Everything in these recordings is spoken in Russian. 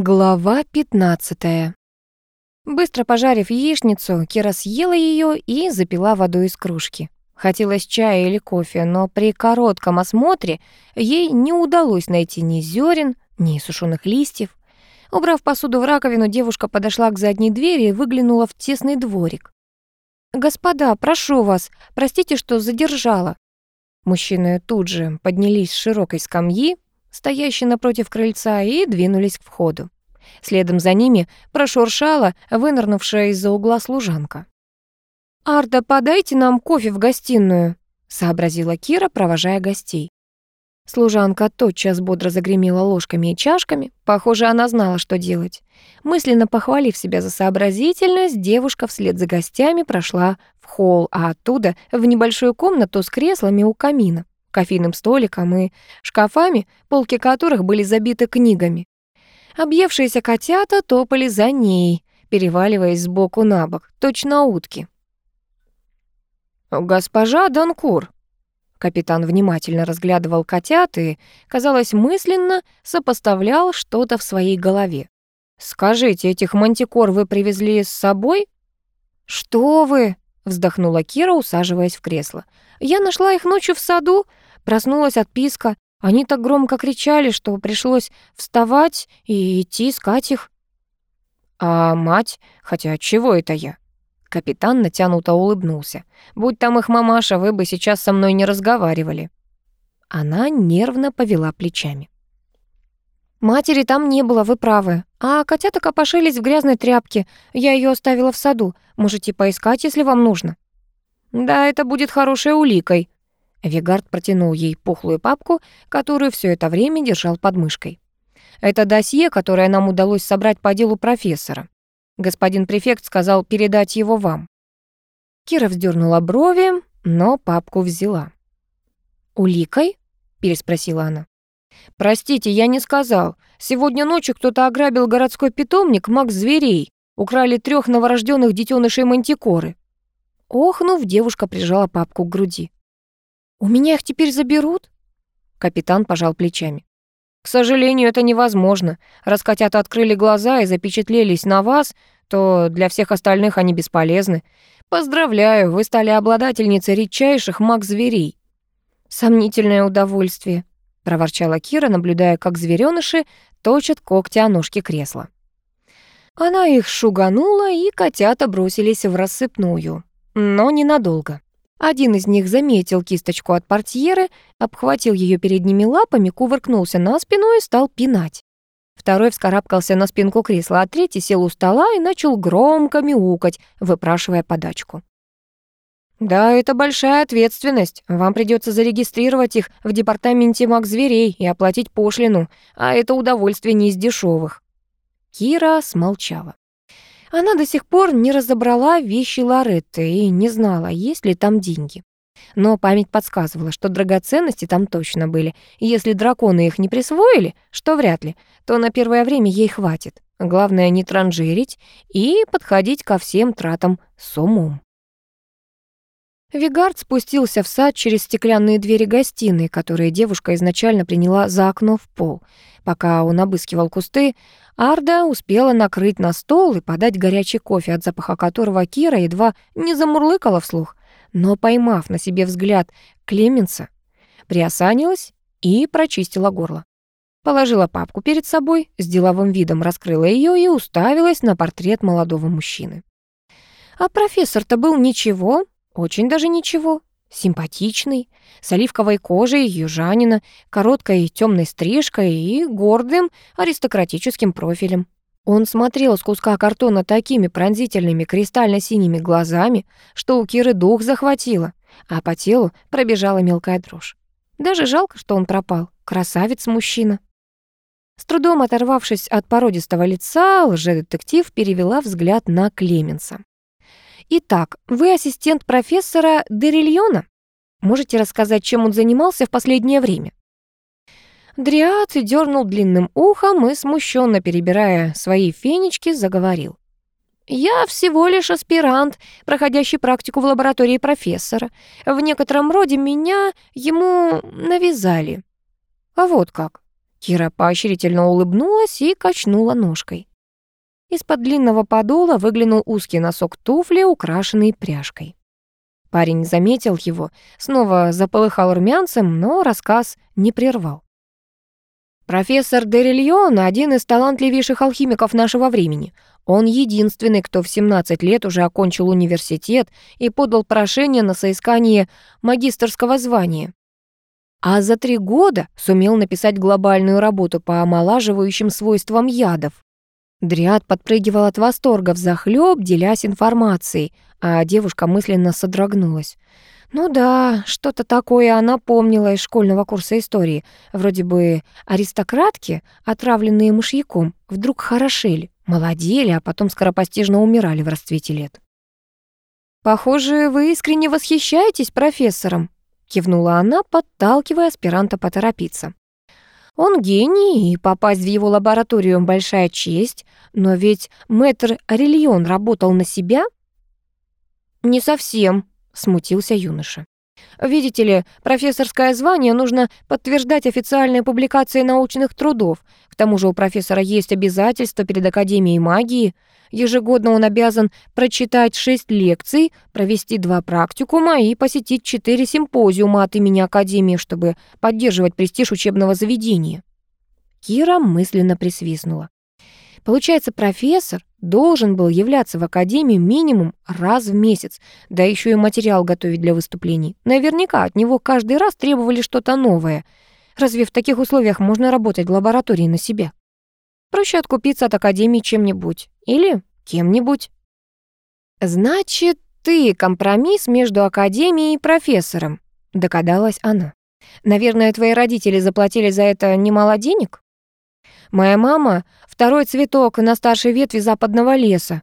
Глава 15. Быстро пожарив яичницу, Кира съела ее и запила водой из кружки. Хотелось чая или кофе, но при коротком осмотре ей не удалось найти ни зерен, ни сушеных листьев. Убрав посуду в раковину, девушка подошла к задней двери и выглянула в тесный дворик. «Господа, прошу вас, простите, что задержала». Мужчины тут же поднялись с широкой скамьи, стоящей напротив крыльца, и двинулись к входу. Следом за ними прошуршала вынырнувшая из-за угла служанка. «Арда, подайте нам кофе в гостиную», — сообразила Кира, провожая гостей. Служанка тотчас бодро загремела ложками и чашками. Похоже, она знала, что делать. Мысленно похвалив себя за сообразительность, девушка вслед за гостями прошла в холл, а оттуда в небольшую комнату с креслами у камина, кофейным столиком и шкафами, полки которых были забиты книгами. Объевшиеся котята топали за ней, переваливаясь сбоку на бок, точно утки. «Госпожа Данкур», Капитан внимательно разглядывал котят и, казалось, мысленно сопоставлял что-то в своей голове. «Скажите, этих мантикор вы привезли с собой?» «Что вы?» — вздохнула Кира, усаживаясь в кресло. «Я нашла их ночью в саду, проснулась от писка. Они так громко кричали, что пришлось вставать и идти искать их». «А мать? Хотя чего это я?» Капитан натянуто улыбнулся. «Будь там их мамаша, вы бы сейчас со мной не разговаривали». Она нервно повела плечами. «Матери там не было, вы правы. А котята копошились в грязной тряпке. Я ее оставила в саду. Можете поискать, если вам нужно». «Да, это будет хорошей уликой». Вигард протянул ей пухлую папку, которую все это время держал под мышкой. «Это досье, которое нам удалось собрать по делу профессора. Господин префект сказал передать его вам». Кира вздернула брови, но папку взяла. «Уликой?» — переспросила она. «Простите, я не сказал. Сегодня ночью кто-то ограбил городской питомник Макс Зверей. Украли трех новорожденных детенышей мантикоры». Охнув, девушка прижала папку к груди. «У меня их теперь заберут?» Капитан пожал плечами. К сожалению, это невозможно. Раз котята открыли глаза и запечатлелись на вас, то для всех остальных они бесполезны. Поздравляю, вы стали обладательницей редчайших маг-зверей. Сомнительное удовольствие, проворчала Кира, наблюдая, как зверёныши точат когти о ножки кресла. Она их шуганула, и котята бросились в рассыпную. Но ненадолго. Один из них заметил кисточку от портьеры, обхватил ее передними лапами, кувыркнулся на спину и стал пинать. Второй вскарабкался на спинку кресла, а третий сел у стола и начал громко мяукать, выпрашивая подачку. «Да, это большая ответственность. Вам придется зарегистрировать их в департаменте маг зверей и оплатить пошлину, а это удовольствие не из дешевых. Кира смолчала. Она до сих пор не разобрала вещи Лоретты и не знала, есть ли там деньги. Но память подсказывала, что драгоценности там точно были, если драконы их не присвоили, что вряд ли, то на первое время ей хватит. Главное не транжирить и подходить ко всем тратам с умом. Вигард спустился в сад через стеклянные двери гостиной, которые девушка изначально приняла за окно в пол. Пока он обыскивал кусты, Арда успела накрыть на стол и подать горячий кофе, от запаха которого Кира едва не замурлыкала вслух. Но, поймав на себе взгляд Клеменса, приосанилась и прочистила горло. Положила папку перед собой, с деловым видом раскрыла ее и уставилась на портрет молодого мужчины. А профессор-то был ничего, очень даже ничего. Симпатичный, с оливковой кожей, южанина, короткой темной стрижкой и гордым аристократическим профилем. Он смотрел с куска картона такими пронзительными кристально-синими глазами, что у Киры дух захватило, а по телу пробежала мелкая дрожь. Даже жалко, что он пропал. Красавец-мужчина. С трудом оторвавшись от породистого лица, лжедетектив перевела взгляд на Клеменса. Итак, вы ассистент профессора Дерильона? Можете рассказать, чем он занимался в последнее время?» Дриад дернул длинным ухом и, смущенно перебирая свои фенечки, заговорил. «Я всего лишь аспирант, проходящий практику в лаборатории профессора. В некотором роде меня ему навязали». «А вот как?» Кира поощрительно улыбнулась и качнула ножкой. Из-под длинного подола выглянул узкий носок туфли, украшенный пряжкой. Парень заметил его, снова заполыхал румянцем, но рассказ не прервал. Профессор Дерильон — один из талантливейших алхимиков нашего времени. Он единственный, кто в 17 лет уже окончил университет и подал прошение на соискание магистерского звания. А за три года сумел написать глобальную работу по омолаживающим свойствам ядов. Дриад подпрыгивал от восторга взахлёб, делясь информацией, а девушка мысленно содрогнулась. Ну да, что-то такое она помнила из школьного курса истории. Вроде бы аристократки, отравленные мышьяком, вдруг хорошели, молодели, а потом скоропостижно умирали в расцвете лет. «Похоже, вы искренне восхищаетесь профессором», кивнула она, подталкивая аспиранта поторопиться. Он гений, и попасть в его лабораторию — большая честь, но ведь мэтр Арельон работал на себя? «Не совсем», — смутился юноша. «Видите ли, профессорское звание нужно подтверждать официальной публикацией научных трудов. К тому же у профессора есть обязательства перед Академией магии. Ежегодно он обязан прочитать шесть лекций, провести два практикума и посетить четыре симпозиума от имени Академии, чтобы поддерживать престиж учебного заведения». Кира мысленно присвистнула. Получается, профессор должен был являться в академии минимум раз в месяц, да еще и материал готовить для выступлений. Наверняка от него каждый раз требовали что-то новое. Разве в таких условиях можно работать в лаборатории на себя? Проще откупиться от академии чем-нибудь или кем-нибудь. Значит, ты компромисс между академией и профессором, догадалась она. Наверное, твои родители заплатили за это немало денег? Моя мама — второй цветок на старшей ветви западного леса.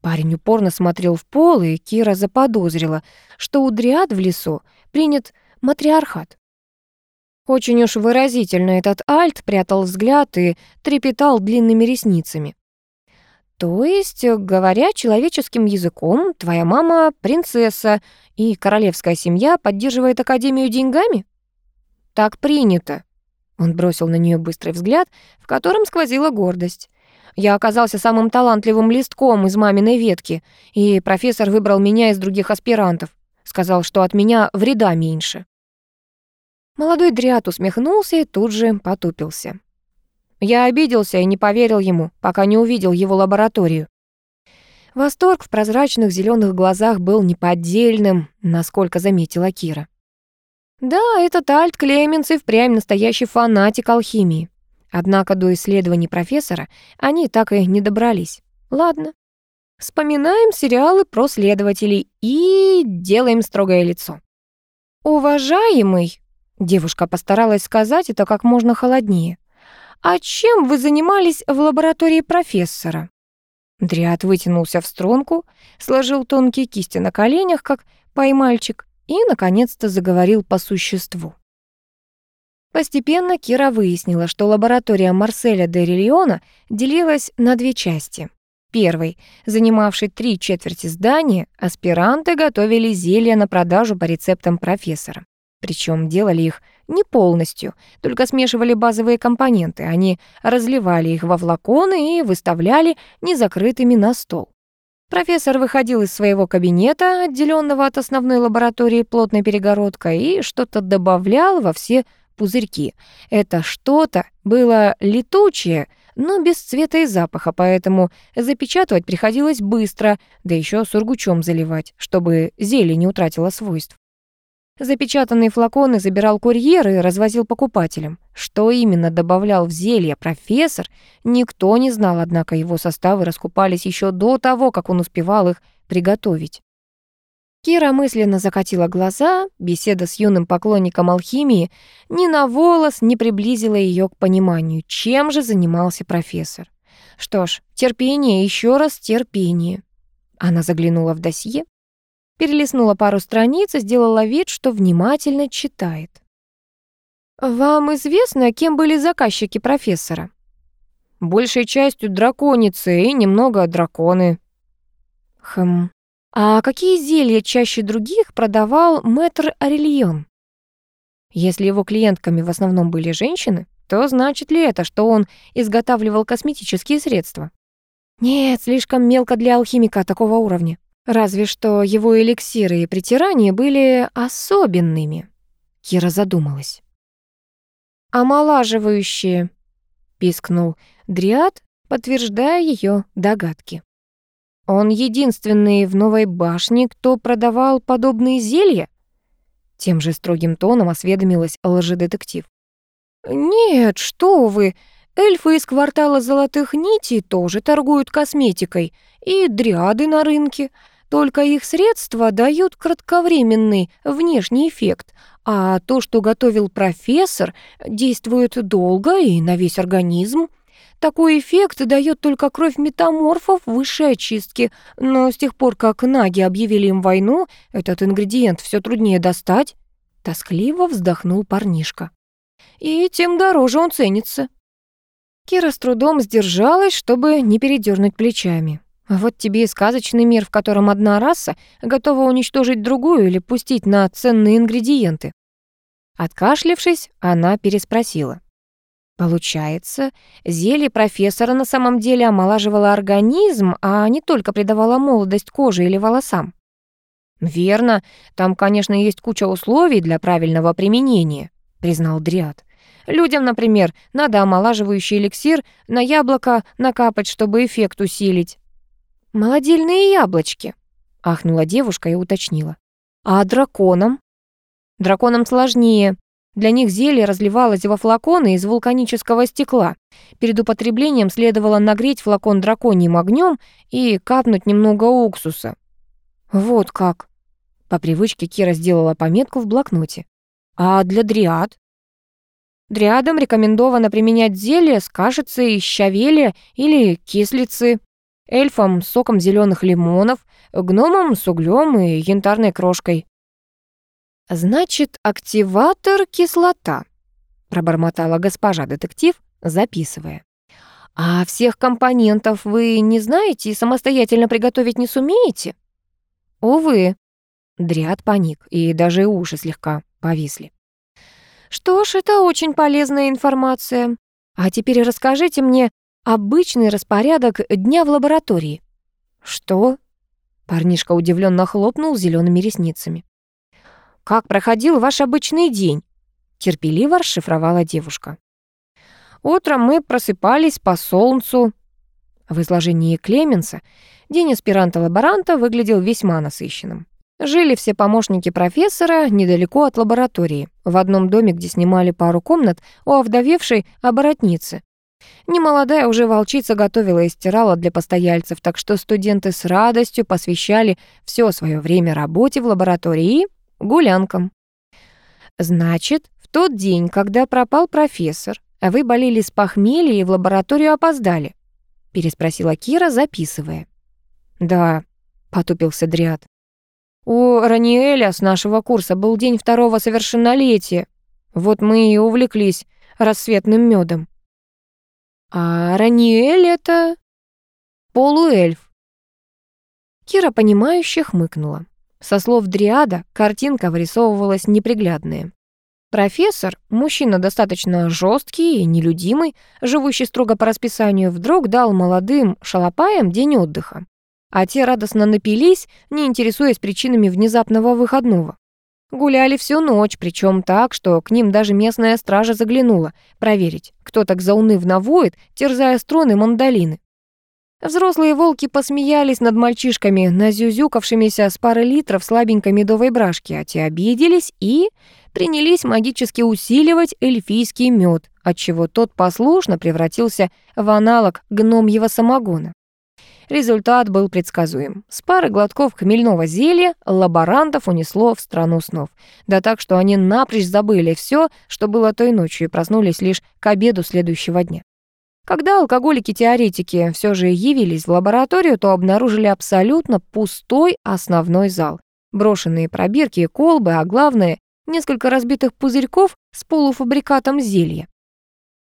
Парень упорно смотрел в пол, и Кира заподозрила, что у дриад в лесу принят матриархат. Очень уж выразительно этот альт прятал взгляд и трепетал длинными ресницами. То есть, говоря человеческим языком, твоя мама принцесса, и королевская семья поддерживает академию деньгами? Так принято, он бросил на нее быстрый взгляд, в котором сквозила гордость. Я оказался самым талантливым листком из маминой ветки, и профессор выбрал меня из других аспирантов. Сказал, что от меня вреда меньше. Молодой дряд усмехнулся и тут же потупился. Я обиделся и не поверил ему, пока не увидел его лабораторию. Восторг в прозрачных зеленых глазах был неподдельным, насколько заметила Кира. Да, этот Альт Клеменс и впрямь настоящий фанатик алхимии. Однако до исследований профессора они так и не добрались. Ладно. Вспоминаем сериалы про следователей и делаем строгое лицо. «Уважаемый», — девушка постаралась сказать это как можно холоднее, «а чем вы занимались в лаборатории профессора?» Дриад вытянулся в струнку, сложил тонкие кисти на коленях, как поймальчик, и, наконец-то, заговорил по существу. Постепенно Кира выяснила, что лаборатория Марселя де Рильона делилась на две части. Первой, занимавшей три четверти здания, аспиранты готовили зелья на продажу по рецептам профессора. Причем делали их не полностью, только смешивали базовые компоненты. Они разливали их во флаконы и выставляли незакрытыми на стол. Профессор выходил из своего кабинета, отделенного от основной лаборатории плотной перегородкой, и что-то добавлял во все пузырьки. Это что-то было летучее, но без цвета и запаха, поэтому запечатывать приходилось быстро, да еще сургучом заливать, чтобы зелье не утратило свойств. Запечатанные флаконы забирал курьер и развозил покупателям. Что именно добавлял в зелье профессор, никто не знал, однако его составы раскупались еще до того, как он успевал их приготовить. Кира мысленно закатила глаза, беседа с юным поклонником алхимии ни на волос не приблизила ее к пониманию, чем же занимался профессор. Что ж, терпение, еще раз терпение. Она заглянула в досье, перелистнула пару страниц и сделала вид, что внимательно читает. «Вам известно, кем были заказчики профессора?» «Большей частью драконицы и немного драконы». «Хм. А какие зелья чаще других продавал мэтр Арельон?» Если его клиентками в основном были женщины, то значит ли это, что он изготавливал косметические средства? Нет, слишком мелко для алхимика такого уровня. Разве что его эликсиры и притирания были особенными. Кира задумалась. «Омолаживающие», — пискнул Дриад, подтверждая ее догадки. «Он единственный в новой башне, кто продавал подобные зелья?» Тем же строгим тоном осведомилась лжедетектив. «Нет, что вы, эльфы из квартала Золотых Нитей тоже торгуют косметикой, и дриады на рынке, только их средства дают кратковременный внешний эффект, а то, что готовил профессор, действует долго и на весь организм. Такой эффект дает только кровь метаморфов высшей очистки, но с тех пор, как наги объявили им войну, этот ингредиент все труднее достать. Тоскливо вздохнул парнишка. И тем дороже он ценится. Кира с трудом сдержалась, чтобы не передернуть плечами. Вот тебе и сказочный мир, в котором одна раса готова уничтожить другую или пустить на ценные ингредиенты. Откашлившись, она переспросила. Получается, зелье профессора на самом деле омолаживало организм, а не только придавало молодость коже или волосам. Верно, там, конечно, есть куча условий для правильного применения, признал Дриад. Людям, например, надо омолаживающий эликсир на яблоко накапать, чтобы эффект усилить. «Молодильные яблочки», — ахнула девушка и уточнила. «А драконам?» «Драконам сложнее. Для них зелье разливалось во флаконы из вулканического стекла. Перед употреблением следовало нагреть флакон драконьим огнем и капнуть немного уксуса. Вот как. По привычке Кира сделала пометку в блокноте. А для дриад? Дриадам рекомендовано применять зелье с кашицей, щавеля или кислицы эльфам с соком зеленых лимонов, гномам с углем и янтарной крошкой. «Значит, активатор — кислота», — пробормотала госпожа детектив, записывая. «А всех компонентов вы не знаете и самостоятельно приготовить не сумеете?» «Увы». Дряд паник, и даже уши слегка повисли. «Что ж, это очень полезная информация. А теперь расскажите мне, Обычный распорядок дня в лаборатории. Что? Парнишка удивленно хлопнул зелеными ресницами. Как проходил ваш обычный день? терпеливо расшифровала девушка. Утром мы просыпались по солнцу. В изложении Клеменса день аспиранта-лаборанта выглядел весьма насыщенным. Жили все помощники профессора недалеко от лаборатории, в одном доме, где снимали пару комнат у овдовевшей оборотницы. Немолодая уже волчица готовила и стирала для постояльцев, так что студенты с радостью посвящали все свое время работе в лаборатории и гулянкам. «Значит, в тот день, когда пропал профессор, вы болели с похмелья и в лабораторию опоздали?» — переспросила Кира, записывая. «Да», — потупился Дриад. «У Раниэля с нашего курса был день второго совершеннолетия. Вот мы и увлеклись рассветным медом. А Раниэль это полуэльф. Кира, понимающе хмыкнула. Со слов Дриада картинка вырисовывалась неприглядная. Профессор, мужчина достаточно жесткий и нелюдимый, живущий строго по расписанию, вдруг дал молодым шалопаям день отдыха. А те радостно напились, не интересуясь причинами внезапного выходного. Гуляли всю ночь, причем так, что к ним даже местная стража заглянула, проверить, кто так заунывно воет, терзая струны мандолины. Взрослые волки посмеялись над мальчишками, назюзюкавшимися с пары литров слабенькой медовой брашки, а те обиделись и принялись магически усиливать эльфийский мед, отчего тот послушно превратился в аналог гномьего самогона. Результат был предсказуем. С пары глотков хмельного зелья лаборантов унесло в страну снов. Да так, что они напрочь забыли все, что было той ночью, и проснулись лишь к обеду следующего дня. Когда алкоголики-теоретики все же явились в лабораторию, то обнаружили абсолютно пустой основной зал. Брошенные пробирки и колбы, а главное, несколько разбитых пузырьков с полуфабрикатом зелья.